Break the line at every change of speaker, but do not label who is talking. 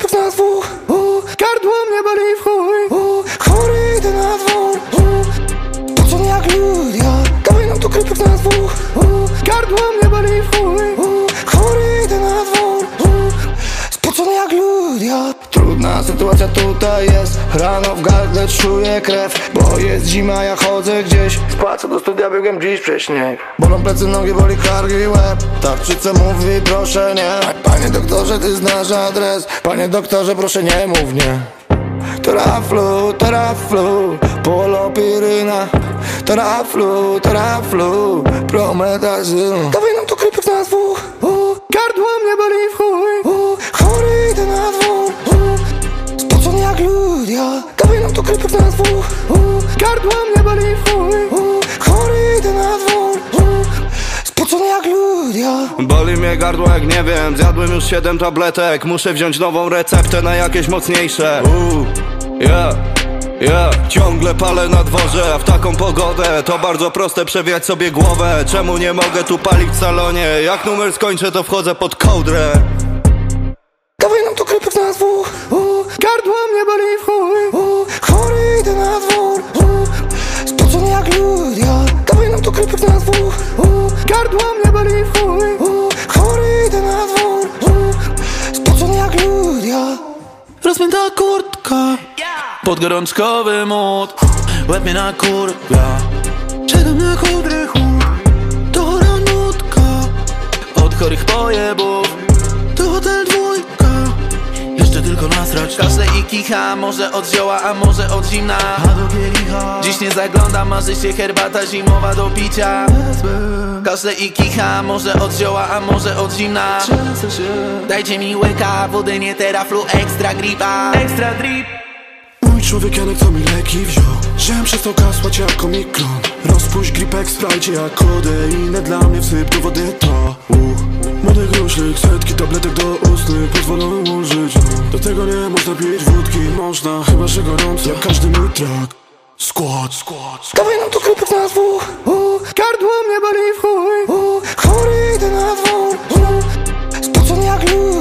kroków na dwóch u, Gardło mnie boli w chuj. U, Chory idę na dwór. U, To co nie jak lód, ja Kolejną tu kroków na dwóch u, Gardło mnie
Sytuacja tutaj jest. Rano w gardle czuję krew Bo jest zima, ja chodzę gdzieś. Spłacę do studia, biegłem dziś przez śnieg. Bolą plecy, nogi, boli kargi łeb. Tarczyca mówi proszę nie. Panie doktorze, ty znasz adres. Panie doktorze, proszę nie mów nie. Teraflu, teraflu, polopiryna Teraflu, teraflu, prometazyna
Dawaj nam tu krypek na dwóch. U, Gardło mnie boli w chuj krypek na dwóch u, Gardło mnie boli chuj Chory idę na dwór Spocony jak ja
Boli mnie gardło jak nie wiem. Zjadłem już 7 tabletek. Muszę wziąć nową receptę na jakieś mocniejsze. Uuu, yeah, yeah. Ciągle palę na dworze A w taką pogodę To bardzo proste przewijać sobie głowę. Czemu nie mogę tu palić w salonie? Jak numer skończę to wchodzę pod kołdrę.
Dawaj nam tu krypek na dwóch. U, Gardło mnie boli
Rozpięta kurtka. Podgorączkowy mód Łeb mnie na kurwa Czego na kudry chłód To chora nutka Od chorych pojebów. To hotel dwójka. Jeszcze tylko nasrać. Kaszle i kicha Może od zioła, a może od zimna A do kielicha Nie zaglądam Marzy się herbata zimowa do picia. Kaszle i kicha Może od zioła, a może od zimna. Dajcie mi łyka Wody nie teraflu Ekstra gripa. Ekstra drip.
Mój człowiek Janek co mi leki wziął? Żem przestał kasłać jak omikron Rozpuść gripek, sprajcie jak kodeinę Dla mnie wsyp wody to. Uh. Młody gruszlik, setki tabletek do ustnych Pozwolą ułożyć Do tego nie można pić wódki Można, chyba że gorąco. Jak każdy mój track Skład, skład, skład
Dawaj nam tu krypek na dwóch u, Gardło mnie boli w chuj u, Chory idę na dwór. U, Spocony jak lód,